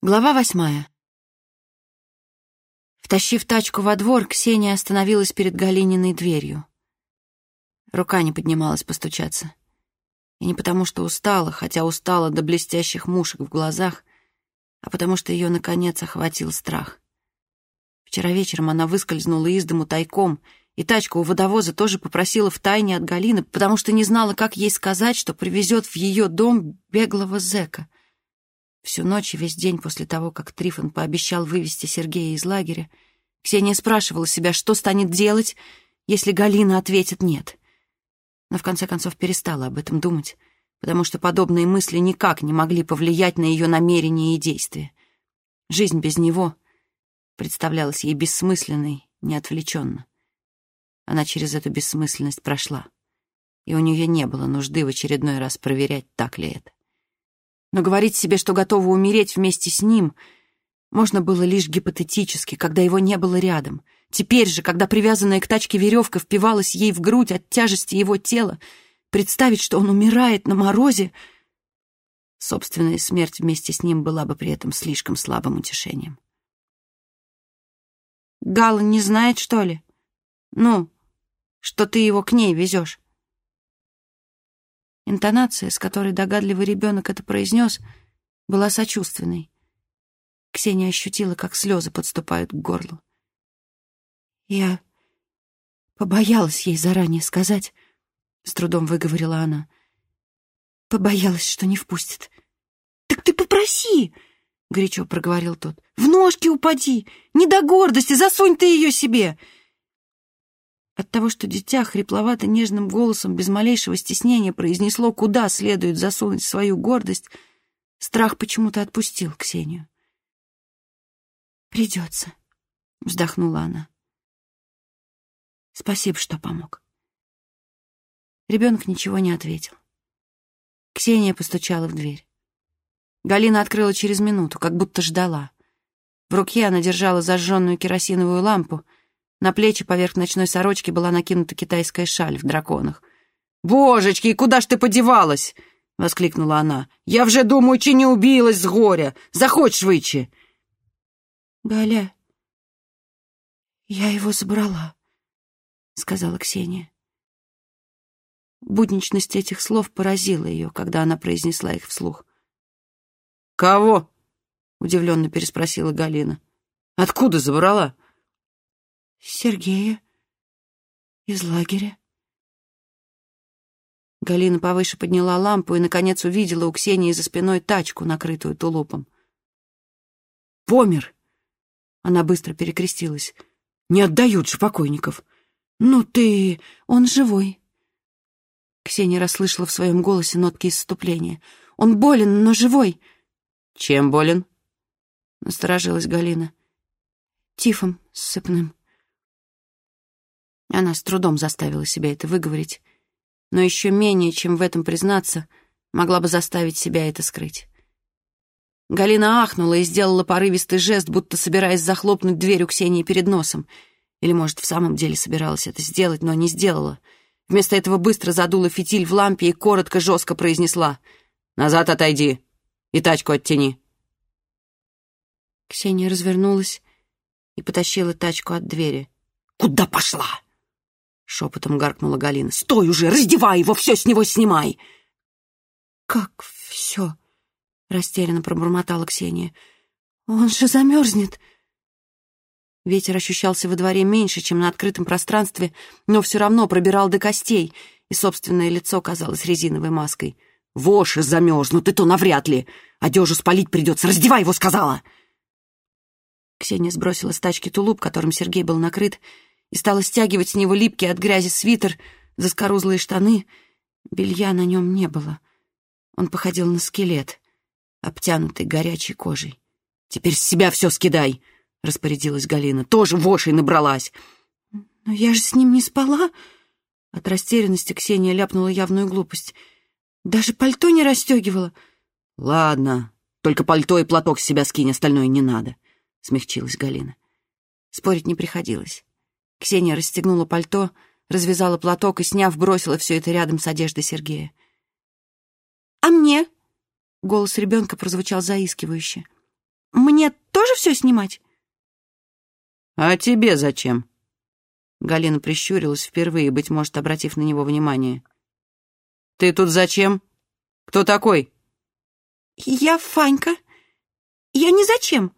Глава восьмая. Втащив тачку во двор, Ксения остановилась перед Галининой дверью. Рука не поднималась постучаться. И не потому, что устала, хотя устала до блестящих мушек в глазах, а потому что ее, наконец, охватил страх. Вчера вечером она выскользнула из дому тайком, и тачку у водовоза тоже попросила втайне от Галины, потому что не знала, как ей сказать, что привезет в ее дом беглого зэка — Всю ночь и весь день после того, как Трифон пообещал вывести Сергея из лагеря, Ксения спрашивала себя, что станет делать, если Галина ответит «нет». Но в конце концов перестала об этом думать, потому что подобные мысли никак не могли повлиять на ее намерения и действия. Жизнь без него представлялась ей бессмысленной, неотвлеченно. Она через эту бессмысленность прошла, и у нее не было нужды в очередной раз проверять, так ли это но говорить себе, что готова умереть вместе с ним, можно было лишь гипотетически, когда его не было рядом. Теперь же, когда привязанная к тачке веревка впивалась ей в грудь от тяжести его тела, представить, что он умирает на морозе, собственная смерть вместе с ним была бы при этом слишком слабым утешением. «Гала не знает, что ли? Ну, что ты его к ней везешь?» Интонация, с которой догадливый ребенок это произнес, была сочувственной. Ксения ощутила, как слезы подступают к горлу. «Я побоялась ей заранее сказать», — с трудом выговорила она. «Побоялась, что не впустит». «Так ты попроси!» — горячо проговорил тот. «В ножки упади! Не до гордости! Засунь ты ее себе!» От того, что дитя хрипловато-нежным голосом без малейшего стеснения произнесло, куда следует засунуть свою гордость, страх почему-то отпустил Ксению. «Придется», — вздохнула она. «Спасибо, что помог». Ребенок ничего не ответил. Ксения постучала в дверь. Галина открыла через минуту, как будто ждала. В руке она держала зажженную керосиновую лампу — на плечи поверх ночной сорочки была накинута китайская шаль в драконах. «Божечки, куда ж ты подевалась?» — воскликнула она. «Я вже думаю, чи не убилась с горя. Заходь швидше!» «Галя, я его забрала», — сказала Ксения. Будничность этих слов поразила ее, когда она произнесла их вслух. «Кого?» — удивленно переспросила Галина. «Откуда забрала?» Сергея из лагеря. Галина повыше подняла лампу и, наконец, увидела у Ксении за спиной тачку, накрытую тулупом. «Помер!» Она быстро перекрестилась. «Не отдают же покойников!» «Ну ты... он живой!» Ксения расслышала в своем голосе нотки исступления. «Он болен, но живой!» «Чем болен?» Насторожилась Галина. «Тифом сыпным». Она с трудом заставила себя это выговорить, но еще менее, чем в этом признаться, могла бы заставить себя это скрыть. Галина ахнула и сделала порывистый жест, будто собираясь захлопнуть дверь у Ксении перед носом. Или, может, в самом деле собиралась это сделать, но не сделала. Вместо этого быстро задула фитиль в лампе и коротко, жестко произнесла «Назад отойди и тачку оттяни». Ксения развернулась и потащила тачку от двери. «Куда пошла?» Шепотом гаркнула Галина. «Стой уже! Раздевай его! Все с него снимай!» «Как все?» Растерянно пробормотала Ксения. «Он же замерзнет!» Ветер ощущался во дворе меньше, чем на открытом пространстве, но все равно пробирал до костей, и собственное лицо казалось резиновой маской. «Воши замерзнут, и то навряд ли! Одежу спалить придется! Раздевай его!» — сказала! Ксения сбросила с тачки тулуп, которым Сергей был накрыт, и стала стягивать с него липкий от грязи свитер, заскорузлые штаны. Белья на нем не было. Он походил на скелет, обтянутый горячей кожей. «Теперь с себя все скидай!» — распорядилась Галина. «Тоже вошей набралась!» «Но я же с ним не спала!» От растерянности Ксения ляпнула явную глупость. «Даже пальто не расстегивала!» «Ладно, только пальто и платок с себя скинь, остальное не надо», — смягчилась Галина. Спорить не приходилось. Ксения расстегнула пальто, развязала платок и, сняв, бросила все это рядом с одеждой Сергея. «А мне?» — голос ребенка прозвучал заискивающе. мне тоже все снимать?» «А тебе зачем?» Галина прищурилась впервые, быть может, обратив на него внимание. «Ты тут зачем? Кто такой?» «Я Фанька. Я не зачем».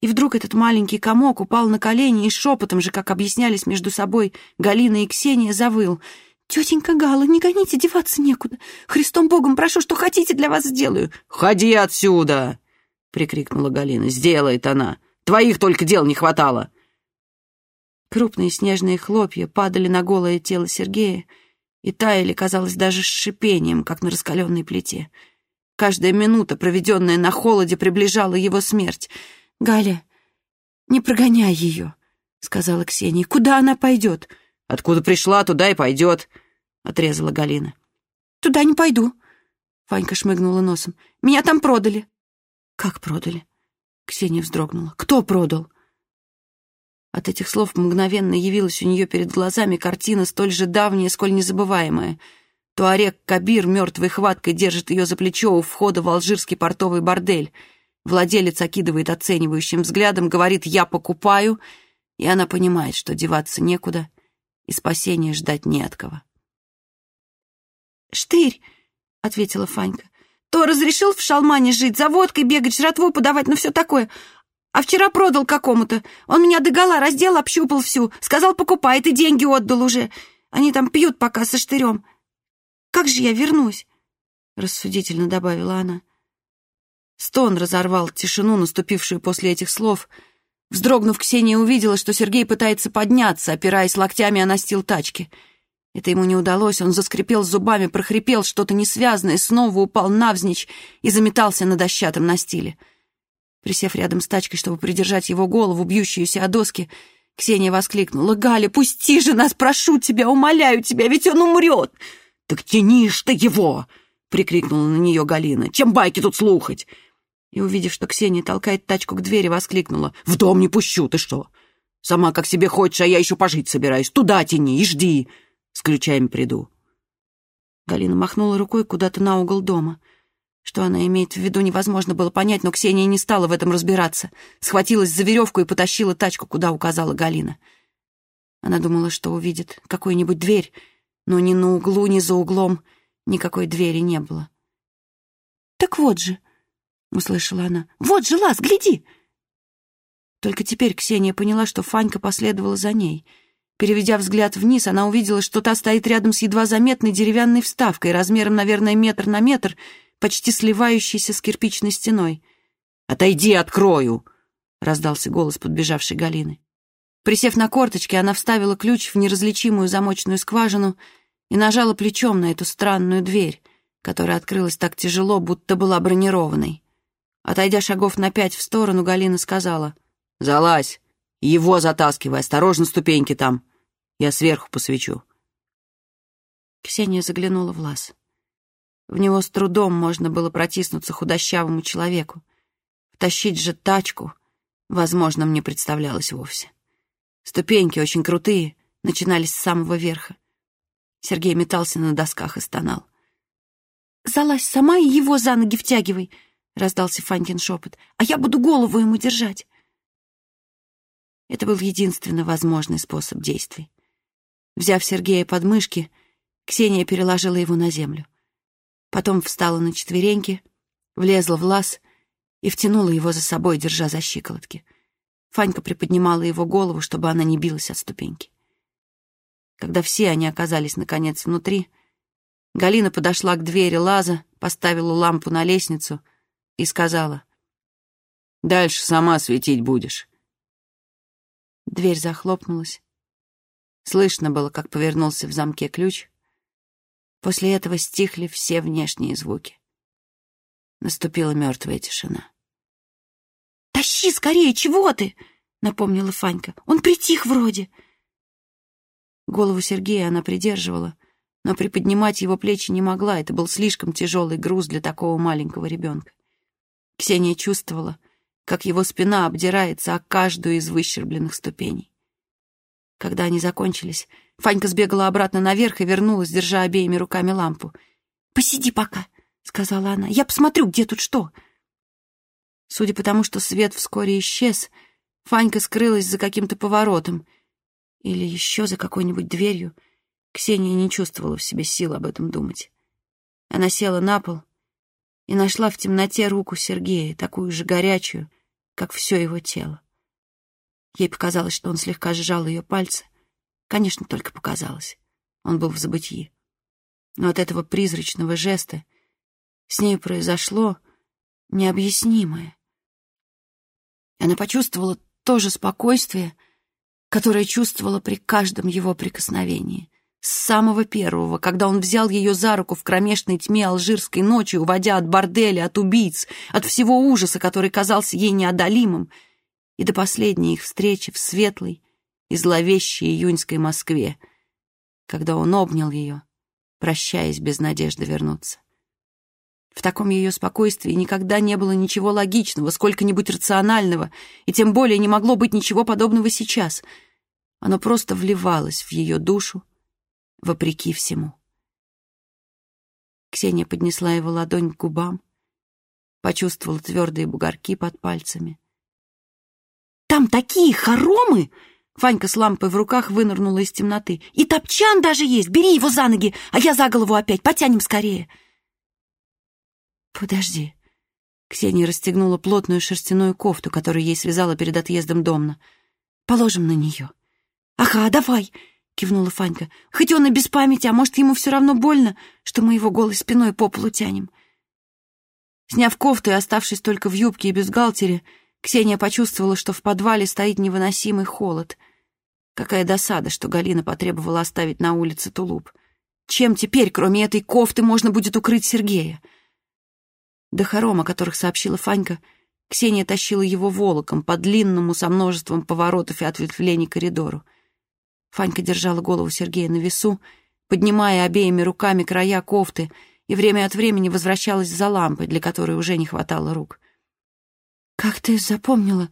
И вдруг этот маленький комок упал на колени и шепотом же, как объяснялись между собой Галина и Ксения, завыл. «Тетенька Гала, не гоните, деваться некуда. Христом Богом прошу, что хотите, для вас сделаю». «Ходи отсюда!» — прикрикнула Галина. «Сделает она. Твоих только дел не хватало». Крупные снежные хлопья падали на голое тело Сергея и таяли, казалось, даже с шипением, как на раскаленной плите. Каждая минута, проведенная на холоде, приближала его смерть. «Галя, не прогоняй ее», — сказала Ксения. «Куда она пойдет?» «Откуда пришла, туда и пойдет», — отрезала Галина. «Туда не пойду», — Фанька шмыгнула носом. «Меня там продали». «Как продали?» Ксения вздрогнула. «Кто продал?» От этих слов мгновенно явилась у нее перед глазами картина столь же давняя, сколь незабываемая. Туарек Кабир мертвой хваткой держит ее за плечо у входа в алжирский портовый бордель. Владелец окидывает оценивающим взглядом, говорит «я покупаю», и она понимает, что деваться некуда и спасения ждать не от кого. «Штырь», — ответила Фанька, — «то разрешил в шалмане жить, за водкой бегать, жратву подавать, ну все такое. А вчера продал какому-то. Он меня догола раздел, общупал всю. Сказал, покупает, и деньги отдал уже. Они там пьют пока со штырем. Как же я вернусь?» Рассудительно добавила она. Стон разорвал тишину, наступившую после этих слов. Вздрогнув, Ксения увидела, что Сергей пытается подняться, опираясь локтями о настил тачки. Это ему не удалось, он заскрипел зубами, прохрипел что-то несвязное, снова упал навзничь и заметался на дощатом настиле. Присев рядом с тачкой, чтобы придержать его голову, бьющуюся о доски, Ксения воскликнула. «Галя, пусти же нас, прошу тебя, умоляю тебя, ведь он умрет!» «Так тянишь ты его!» — прикрикнула на нее Галина. «Чем байки тут слухать?» И, увидев, что Ксения толкает тачку к двери, воскликнула. «В дом не пущу, ты что? Сама как себе хочешь, а я еще пожить собираюсь. Туда тяни и жди. С ключами приду». Галина махнула рукой куда-то на угол дома. Что она имеет в виду, невозможно было понять, но Ксения не стала в этом разбираться. Схватилась за веревку и потащила тачку, куда указала Галина. Она думала, что увидит какую-нибудь дверь, но ни на углу, ни за углом никакой двери не было. «Так вот же», — услышала она, — «вот же лаз, гляди!» Только теперь Ксения поняла, что Фанька последовала за ней. Переведя взгляд вниз, она увидела, что та стоит рядом с едва заметной деревянной вставкой, размером, наверное, метр на метр, почти сливающейся с кирпичной стеной. «Отойди, открою!» — раздался голос подбежавшей Галины. Присев на корточки, она вставила ключ в неразличимую замочную скважину и нажала плечом на эту странную дверь, которая открылась так тяжело, будто была бронированной. Отойдя шагов на пять в сторону, Галина сказала. «Залазь! Его затаскивай! Осторожно, ступеньки там! Я сверху посвечу!» Ксения заглянула в лаз. В него с трудом можно было протиснуться худощавому человеку. Втащить же тачку возможным не представлялось вовсе. Ступеньки очень крутые, начинались с самого верха. Сергей метался на досках и стонал. «Залазь сама и его за ноги втягивай!» — раздался Фанькин шепот. «А я буду голову ему держать!» Это был единственно возможный способ действий. Взяв Сергея под мышки, Ксения переложила его на землю. Потом встала на четвереньки, влезла в лаз и втянула его за собой, держа за щиколотки. Фанька приподнимала его голову, чтобы она не билась от ступеньки. Когда все они оказались, наконец, внутри, Галина подошла к двери лаза, поставила лампу на лестницу и сказала, «Дальше сама светить будешь». Дверь захлопнулась. Слышно было, как повернулся в замке ключ, После этого стихли все внешние звуки. Наступила мертвая тишина. «Тащи скорее, чего ты?» — напомнила Фанька. «Он притих вроде». Голову Сергея она придерживала, но приподнимать его плечи не могла. Это был слишком тяжелый груз для такого маленького ребенка. Ксения чувствовала, как его спина обдирается о каждую из выщербленных ступеней. Когда они закончились, Фанька сбегала обратно наверх и вернулась, держа обеими руками лампу. «Посиди пока», — сказала она. «Я посмотрю, где тут что». Судя по тому, что свет вскоре исчез, Фанька скрылась за каким-то поворотом или еще за какой-нибудь дверью. Ксения не чувствовала в себе сил об этом думать. Она села на пол и нашла в темноте руку Сергея, такую же горячую, как все его тело. Ей показалось, что он слегка сжал ее пальцы. Конечно, только показалось. Он был в забытии. Но от этого призрачного жеста с ней произошло необъяснимое. Она почувствовала то же спокойствие, которое чувствовала при каждом его прикосновении. С самого первого, когда он взял ее за руку в кромешной тьме алжирской ночи, уводя от борделя, от убийц, от всего ужаса, который казался ей неодолимым, и до последней их встречи в светлой и зловещей июньской Москве, когда он обнял ее, прощаясь без надежды вернуться. В таком ее спокойствии никогда не было ничего логичного, сколько-нибудь рационального, и тем более не могло быть ничего подобного сейчас. Оно просто вливалось в ее душу, вопреки всему. Ксения поднесла его ладонь к губам, почувствовала твердые бугорки под пальцами. «Там такие хоромы!» Фанька с лампой в руках вынырнула из темноты. «И топчан даже есть! Бери его за ноги, а я за голову опять! Потянем скорее!» «Подожди!» Ксения расстегнула плотную шерстяную кофту, которую ей связала перед отъездом Домна. «Положим на нее». «Ага, давай!» — кивнула Фанька. «Хоть он и без памяти, а может, ему все равно больно, что мы его голой спиной по полу тянем». Сняв кофту и оставшись только в юбке и бюстгальтере, Ксения почувствовала, что в подвале стоит невыносимый холод. Какая досада, что Галина потребовала оставить на улице тулуп. Чем теперь, кроме этой кофты, можно будет укрыть Сергея? До хором, о которых сообщила Фанька, Ксения тащила его волоком по длинному со множеством поворотов и ответвлений коридору. Фанька держала голову Сергея на весу, поднимая обеими руками края кофты, и время от времени возвращалась за лампой, для которой уже не хватало рук. «Как ты запомнила,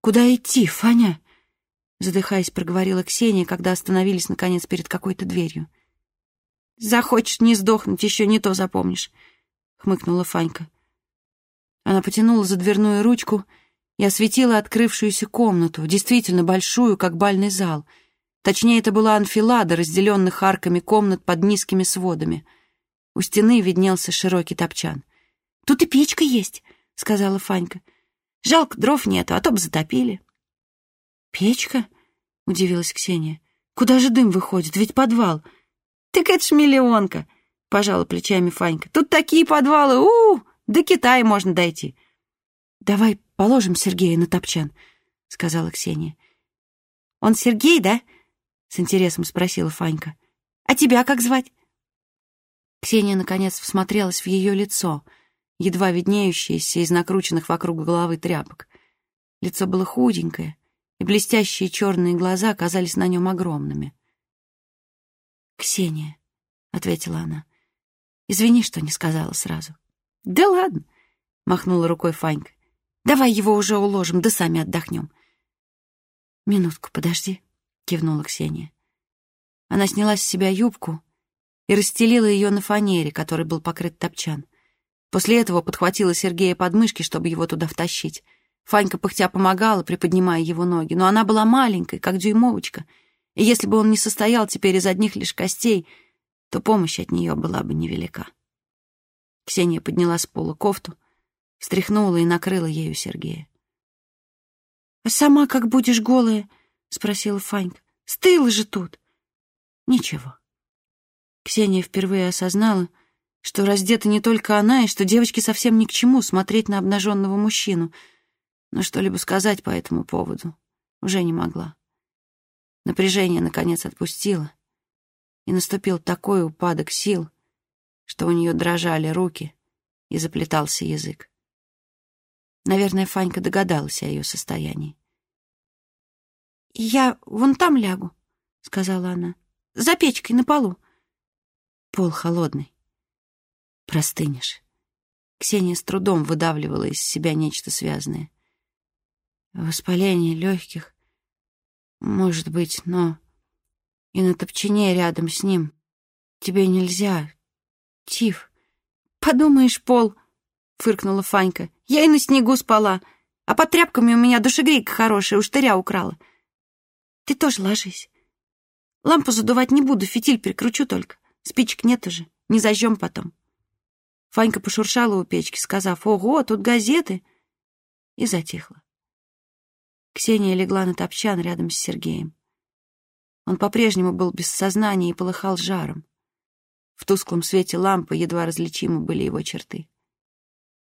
куда идти, Фаня?» Задыхаясь, проговорила Ксения, когда остановились, наконец, перед какой-то дверью. «Захочешь не сдохнуть, еще не то запомнишь», — хмыкнула Фанька. Она потянула за дверную ручку и осветила открывшуюся комнату, действительно большую, как бальный зал — Точнее, это была анфилада, разделенных арками комнат под низкими сводами. У стены виднелся широкий топчан. «Тут и печка есть», — сказала Фанька. «Жалко, дров нету, а то бы затопили». «Печка?» — удивилась Ксения. «Куда же дым выходит? Ведь подвал». «Так это ж миллионка», — пожала плечами Фанька. «Тут такие подвалы, у, -у до Китая можно дойти». «Давай положим Сергея на топчан», — сказала Ксения. «Он Сергей, да?» — с интересом спросила Фанька. «А тебя как звать?» Ксения, наконец, всмотрелась в ее лицо, едва виднеющееся из накрученных вокруг головы тряпок. Лицо было худенькое, и блестящие черные глаза казались на нем огромными. «Ксения», — ответила она, — «извини, что не сказала сразу». «Да ладно», — махнула рукой Фанька. «Давай его уже уложим, да сами отдохнем». «Минутку, подожди», кивнула Ксения. Она сняла с себя юбку и расстелила ее на фанере, который был покрыт топчан. После этого подхватила Сергея под мышки, чтобы его туда втащить. Фанька пыхтя помогала, приподнимая его ноги, но она была маленькой, как дюймовочка, и если бы он не состоял теперь из одних лишь костей, то помощь от нее была бы невелика. Ксения подняла с пола кофту, встряхнула и накрыла ею Сергея. «А сама как будешь голая?» — спросила Фанька. «Стыла же тут!» «Ничего». Ксения впервые осознала, что раздета не только она, и что девочке совсем ни к чему смотреть на обнаженного мужчину, но что-либо сказать по этому поводу уже не могла. Напряжение, наконец, отпустило, и наступил такой упадок сил, что у нее дрожали руки и заплетался язык. Наверное, Фанька догадалась о ее состоянии. «Я вон там лягу», — сказала она. «За печкой на полу». Пол холодный. Простынешь. Ксения с трудом выдавливала из себя нечто связанное. Воспаление легких, может быть, но и на топчине рядом с ним тебе нельзя. Тиф. Подумаешь, Пол, — фыркнула Фанька. «Я и на снегу спала, а под тряпками у меня душегрейка хорошая, у штыря украла. Ты тоже ложись. Лампу задувать не буду, фитиль прикручу только. Спичек нет уже, не зажжем потом». Фанька пошуршала у печки, сказав «Ого, тут газеты!» и затихла. Ксения легла на топчан рядом с Сергеем. Он по-прежнему был без сознания и полыхал жаром. В тусклом свете лампы едва различимы были его черты.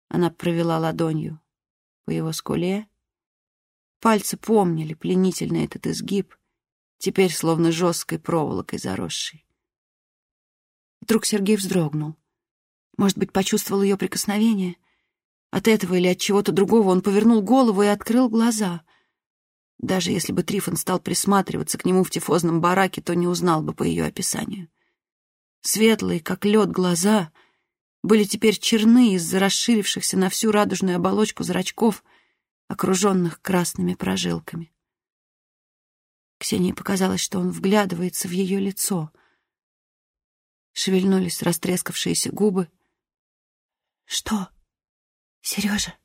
Она провела ладонью по его скуле. Пальцы помнили пленительно этот изгиб, теперь словно жесткой проволокой заросший. Вдруг Сергей вздрогнул. Может быть, почувствовал ее прикосновение? От этого или от чего-то другого он повернул голову и открыл глаза. Даже если бы Трифон стал присматриваться к нему в тифозном бараке, то не узнал бы по ее описанию. Светлые, как лед, глаза были теперь черны из-за расширившихся на всю радужную оболочку зрачков, окруженных красными прожилками. Ксении показалось, что он вглядывается в ее лицо. Шевельнулись растрескавшиеся губы. «Что, Сережа?»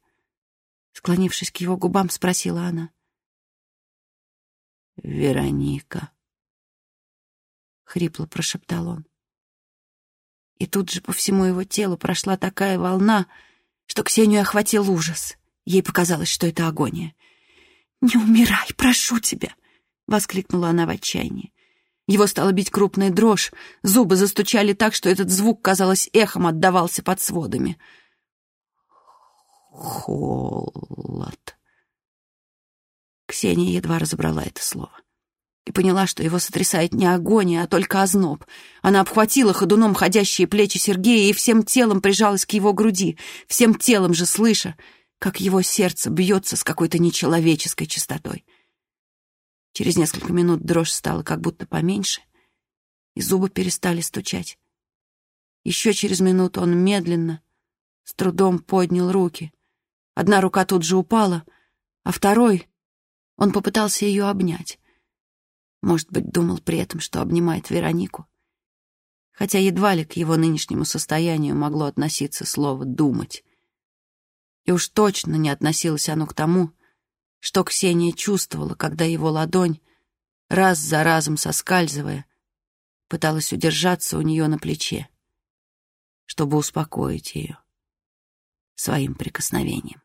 Склонившись к его губам, спросила она. «Вероника», — хрипло прошептал он. И тут же по всему его телу прошла такая волна, что Ксению охватил ужас. Ей показалось, что это агония. «Не умирай, прошу тебя!» — воскликнула она в отчаянии. Его стала бить крупная дрожь, зубы застучали так, что этот звук, казалось, эхом отдавался под сводами. «Холод». Ксения едва разобрала это слово и поняла, что его сотрясает не агония, а только озноб. Она обхватила ходуном ходящие плечи Сергея и всем телом прижалась к его груди, всем телом же слыша, как его сердце бьется с какой-то нечеловеческой частотой. Через несколько минут дрожь стала как будто поменьше, и зубы перестали стучать. Еще через минуту он медленно, с трудом поднял руки. Одна рука тут же упала, а второй он попытался ее обнять. Может быть, думал при этом, что обнимает Веронику. Хотя едва ли к его нынешнему состоянию могло относиться слово «думать». И уж точно не относилось оно к тому, что Ксения чувствовала, когда его ладонь, раз за разом соскальзывая, пыталась удержаться у нее на плече, чтобы успокоить ее своим прикосновением.